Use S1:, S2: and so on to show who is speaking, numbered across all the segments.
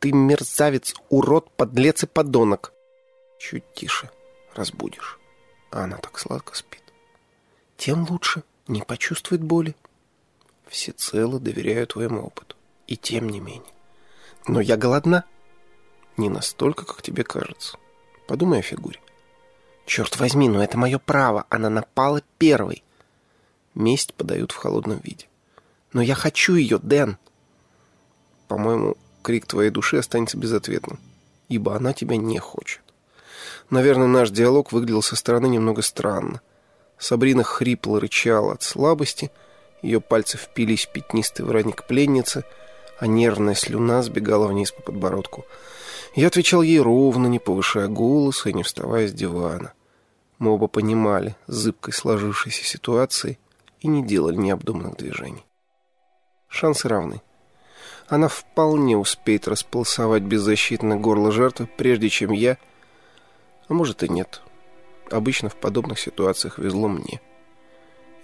S1: Ты мерзавец, урод, подлец и подонок. Чуть тише. Разбудишь. А она так сладко спит. Тем лучше. Не почувствует боли. Всецело доверяю твоему опыту. И тем не менее. Но я голодна. Не настолько, как тебе кажется. Подумай о фигуре. Черт возьми, но это мое право. Она напала первой. Месть подают в холодном виде. Но я хочу ее, Дэн. По-моему, крик твоей души останется безответным, ибо она тебя не хочет. Наверное, наш диалог выглядел со стороны немного странно. Сабрина хрипло рычала от слабости, ее пальцы впились в пятнистый воротник пленницы, а нервная слюна сбегала вниз по подбородку. Я отвечал ей ровно, не повышая голоса и не вставая с дивана. Мы оба понимали зыбкой сложившейся ситуации и не делали необдуманных движений. Шансы равны. Она вполне успеет располосовать беззащитное горло жертвы, прежде чем я... А может и нет. Обычно в подобных ситуациях везло мне.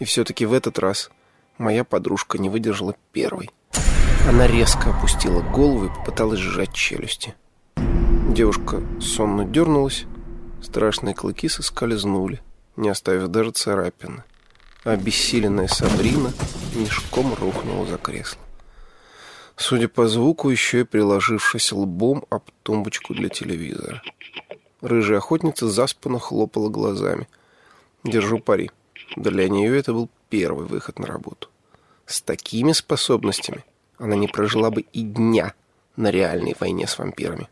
S1: И все-таки в этот раз моя подружка не выдержала первой. Она резко опустила голову и попыталась сжать челюсти. Девушка сонно дернулась, страшные клыки соскользнули, не оставив даже царапины. А обессиленная Сабрина мешком рухнула за кресло. Судя по звуку, еще и приложившись лбом об тумбочку для телевизора. Рыжая охотница заспанно хлопала глазами. Держу пари. Для нее это был первый выход на работу. С такими способностями она не прожила бы и дня на реальной войне с вампирами.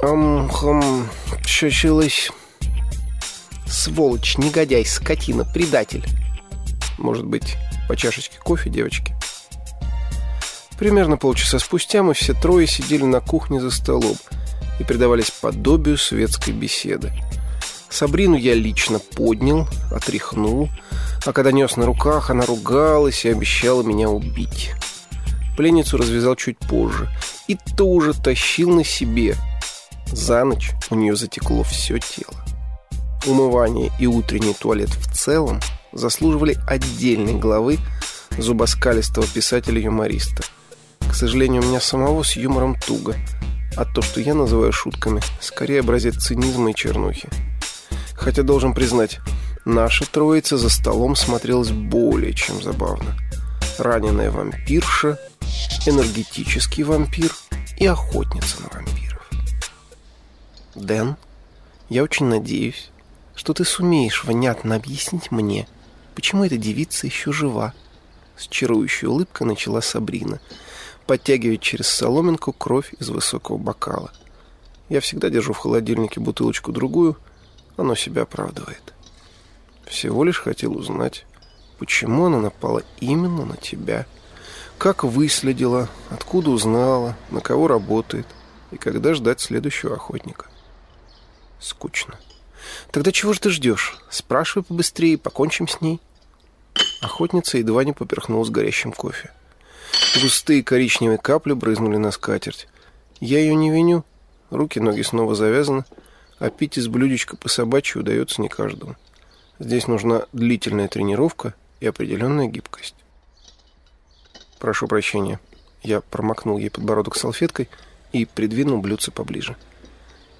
S1: Ам-хам, чучилось. Сволочь, негодяй, скотина, предатель. Может быть, по чашечке кофе, девочки? Примерно полчаса спустя мы все трое сидели на кухне за столом и предавались подобию светской беседы. Сабрину я лично поднял, отряхнул, а когда нес на руках, она ругалась и обещала меня убить. Пленницу развязал чуть позже и тоже тащил на себе. За ночь у нее затекло все тело. Умывание и утренний туалет в целом заслуживали отдельной главы зубоскалистого писателя-юмориста – к сожалению, у меня самого с юмором туго. А то, что я называю шутками, скорее образец цинизма и чернухи. Хотя, должен признать, наша троица за столом смотрелась более чем забавно. Раненая вампирша, энергетический вампир и охотница на вампиров. Дэн, я очень надеюсь, что ты сумеешь внятно объяснить мне, почему эта девица еще жива. С чарующей улыбкой начала Сабрина – подтягивает через соломинку кровь из высокого бокала. Я всегда держу в холодильнике бутылочку-другую, оно себя оправдывает. Всего лишь хотел узнать, почему она напала именно на тебя, как выследила, откуда узнала, на кого работает и когда ждать следующего охотника. Скучно. Тогда чего же ты ждешь? Спрашивай побыстрее, покончим с ней. Охотница едва не поперхнулась горящим кофе. Густые коричневые капли брызнули на скатерть. Я ее не виню. Руки, ноги снова завязаны, а пить из блюдечка по собачьи удается не каждому. Здесь нужна длительная тренировка и определенная гибкость. Прошу прощения. Я промокнул ей подбородок салфеткой и придвинул блюдце поближе.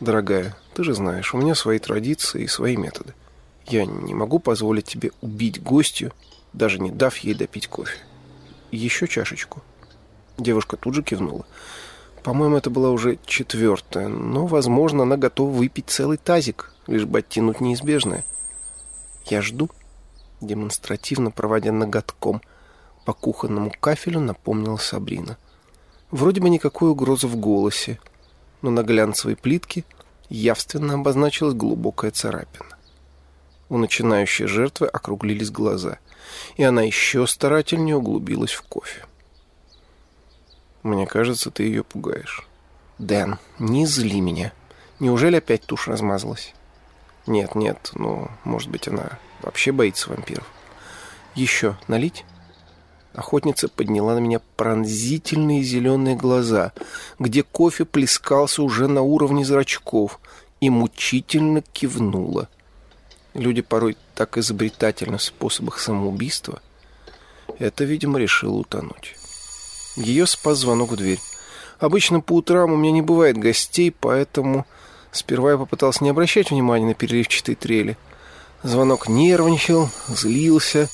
S1: Дорогая, ты же знаешь, у меня свои традиции и свои методы. Я не могу позволить тебе убить гостью, даже не дав ей допить кофе еще чашечку?» Девушка тут же кивнула. По-моему, это была уже четвертая, но, возможно, она готова выпить целый тазик, лишь бы оттянуть неизбежное. «Я жду», демонстративно проводя ноготком по кухонному кафелю, напомнила Сабрина. Вроде бы никакой угрозы в голосе, но на глянцевой плитке явственно обозначилась глубокая царапина. У начинающей жертвы округлились глаза — и она еще старательнее углубилась в кофе. «Мне кажется, ты ее пугаешь». «Дэн, не зли меня. Неужели опять тушь размазалась?» «Нет, нет, ну, может быть, она вообще боится вампиров». «Еще налить?» Охотница подняла на меня пронзительные зеленые глаза, где кофе плескался уже на уровне зрачков, и мучительно кивнула – Люди порой так изобретательны в способах самоубийства. Это, видимо, решило утонуть. Ее спас звонок в дверь. Обычно по утрам у меня не бывает гостей, поэтому сперва я попытался не обращать внимания на переливчатые трели. Звонок нервничал, злился,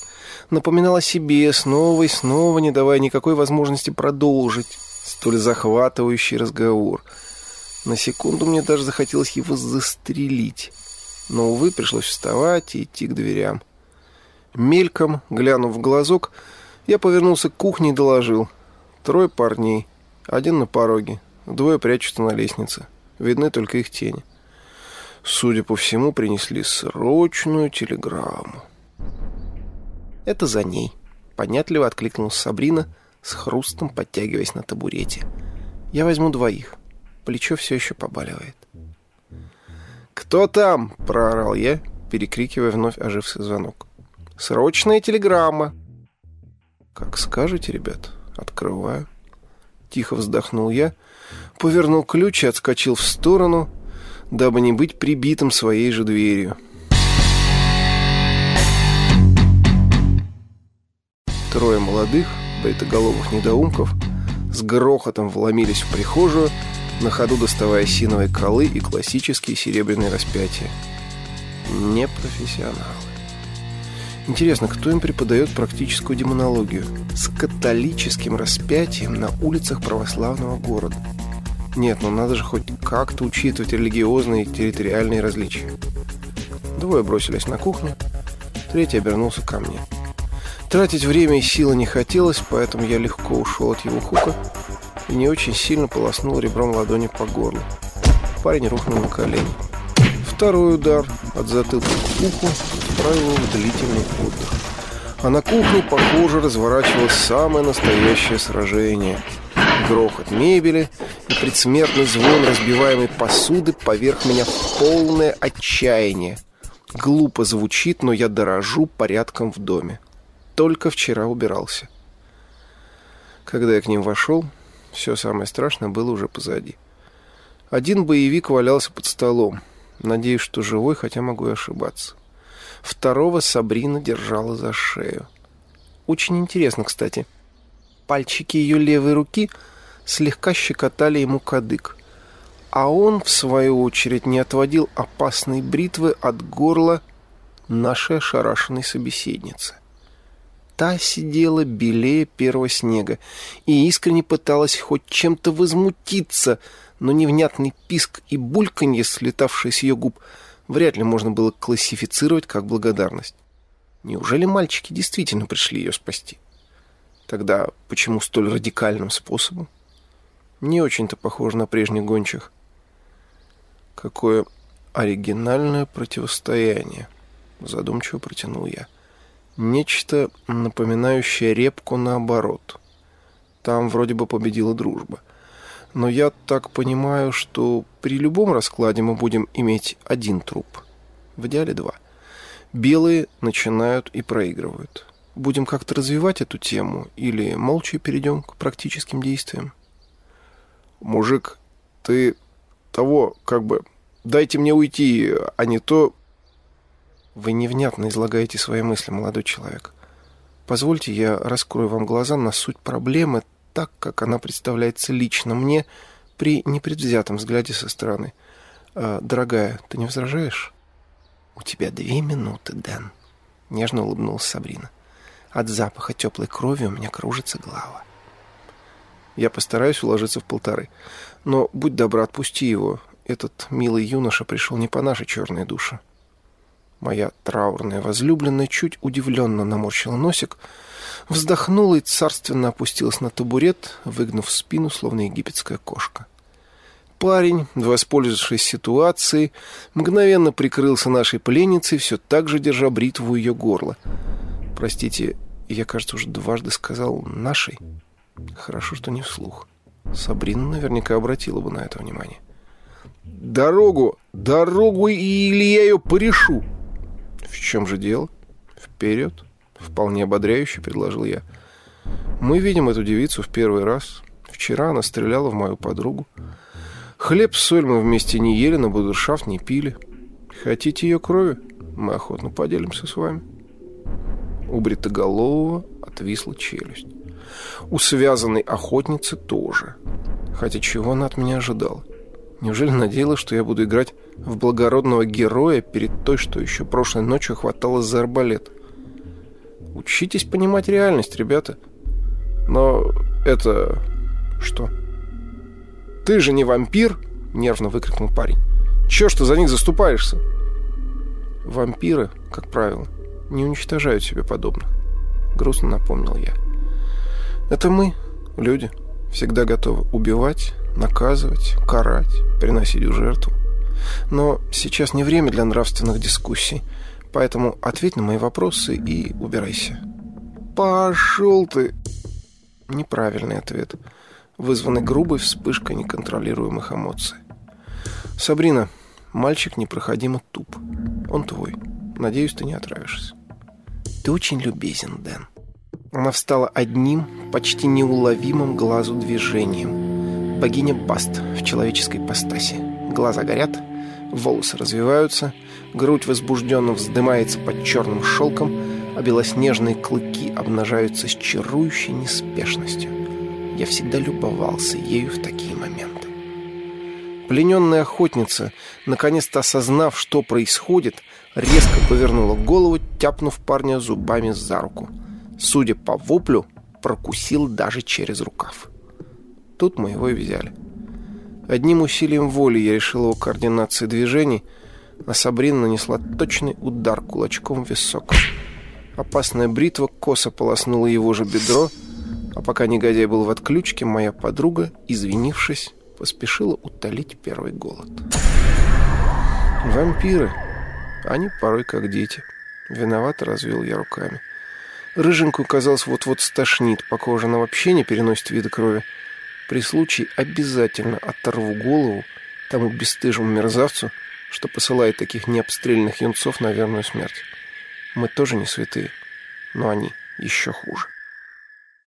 S1: напоминал о себе снова и снова, не давая никакой возможности продолжить столь захватывающий разговор. На секунду мне даже захотелось его застрелить. Но, увы, пришлось вставать и идти к дверям. Мельком, глянув в глазок, я повернулся к кухне и доложил. Трое парней. Один на пороге. Двое прячутся на лестнице. Видны только их тени. Судя по всему, принесли срочную телеграмму. «Это за ней», — понятливо откликнулась Сабрина, с хрустом подтягиваясь на табурете. «Я возьму двоих. Плечо все еще побаливает». «Кто там?» — проорал я, перекрикивая вновь оживший звонок. «Срочная телеграмма!» «Как скажете, ребят, открываю». Тихо вздохнул я, повернул ключ и отскочил в сторону, дабы не быть прибитым своей же дверью. Трое молодых, бритоголовых недоумков с грохотом вломились в прихожую, на ходу доставая синовые колы и классические серебряные распятия. Непрофессионалы. Интересно, кто им преподает практическую демонологию? С католическим распятием на улицах православного города. Нет, ну надо же хоть как-то учитывать религиозные и территориальные различия. Двое бросились на кухню, третий обернулся ко мне. Тратить время и силы не хотелось, поэтому я легко ушел от его хука и не очень сильно полоснул ребром ладони по горлу. Парень рухнул на колени. Второй удар от затылка к уху отправил его в длительный отдых. А на кухне, похоже, разворачивалось самое настоящее сражение. Грохот мебели и предсмертный звон разбиваемой посуды поверх меня в полное отчаяние. Глупо звучит, но я дорожу порядком в доме. Только вчера убирался. Когда я к ним вошел, все самое страшное было уже позади. Один боевик валялся под столом. Надеюсь, что живой, хотя могу и ошибаться. Второго Сабрина держала за шею. Очень интересно, кстати. Пальчики ее левой руки слегка щекотали ему кадык. А он, в свою очередь, не отводил опасной бритвы от горла нашей ошарашенной собеседницы. Та сидела белее первого снега и искренне пыталась хоть чем-то возмутиться, но невнятный писк и бульканье, слетавшие с ее губ, вряд ли можно было классифицировать как благодарность. Неужели мальчики действительно пришли ее спасти? Тогда почему столь радикальным способом? Не очень-то похоже на прежних гончих. Какое оригинальное противостояние, задумчиво протянул я. — Нечто, напоминающее репку наоборот. Там вроде бы победила дружба. Но я так понимаю, что при любом раскладе мы будем иметь один труп. В идеале два. Белые начинают и проигрывают. Будем как-то развивать эту тему или молча перейдем к практическим действиям? Мужик, ты того, как бы, дайте мне уйти, а не то вы невнятно излагаете свои мысли, молодой человек. Позвольте, я раскрою вам глаза на суть проблемы так, как она представляется лично мне при непредвзятом взгляде со стороны. А, дорогая, ты не возражаешь? У тебя две минуты, Дэн. Нежно улыбнулась Сабрина. От запаха теплой крови у меня кружится голова. Я постараюсь уложиться в полторы. Но будь добра, отпусти его. Этот милый юноша пришел не по нашей черной душе. Моя траурная возлюбленная чуть удивленно наморщила носик, вздохнула и царственно опустилась на табурет, выгнув спину, словно египетская кошка. Парень, воспользовавшись ситуацией, мгновенно прикрылся нашей пленницей, все так же держа бритву ее горла. Простите, я, кажется, уже дважды сказал «нашей». Хорошо, что не вслух. Сабрина наверняка обратила бы на это внимание. «Дорогу! Дорогу, или я ее порешу!» «В чем же дело?» «Вперед!» — вполне ободряюще предложил я. «Мы видим эту девицу в первый раз. Вчера она стреляла в мою подругу. Хлеб с соль мы вместе не ели, на будуршафт не пили. Хотите ее крови? Мы охотно поделимся с вами». У бритоголового отвисла челюсть. У связанной охотницы тоже. Хотя чего она от меня ожидала? Неужели надеялась, что я буду играть в благородного героя перед той, что еще прошлой ночью хватало за арбалет? Учитесь понимать реальность, ребята. Но это... что? Ты же не вампир? Нервно выкрикнул парень. Че, что за них заступаешься? Вампиры, как правило, не уничтожают себе подобно. Грустно напомнил я. Это мы, люди, всегда готовы убивать, наказывать, карать, приносить в жертву. Но сейчас не время для нравственных дискуссий, поэтому ответь на мои вопросы и убирайся. Пошел ты! Неправильный ответ, вызванный грубой вспышкой неконтролируемых эмоций. Сабрина, мальчик непроходимо туп. Он твой. Надеюсь, ты не отравишься. Ты очень любезен, Дэн. Она встала одним, почти неуловимым глазу движением. Богиня Баст в человеческой постаси. Глаза горят, волосы развиваются, грудь возбужденно вздымается под черным шелком, а белоснежные клыки обнажаются с чарующей неспешностью. Я всегда любовался ею в такие моменты. Плененная охотница, наконец-то осознав, что происходит, резко повернула голову, тяпнув парня зубами за руку – судя по воплю, прокусил даже через рукав. Тут мы его и взяли. Одним усилием воли я решил его координации движений, а Сабрина нанесла точный удар кулачком в висок. Опасная бритва косо полоснула его же бедро, а пока негодяй был в отключке, моя подруга, извинившись, поспешила утолить первый голод. Вампиры. Они порой как дети. Виновато развел я руками. Рыженькую, казалось, вот-вот стошнит, похоже, она вообще не переносит вида крови. При случае обязательно оторву голову тому бесстыжему мерзавцу, что посылает таких необстрельных юнцов на верную смерть. Мы тоже не святые, но они еще хуже.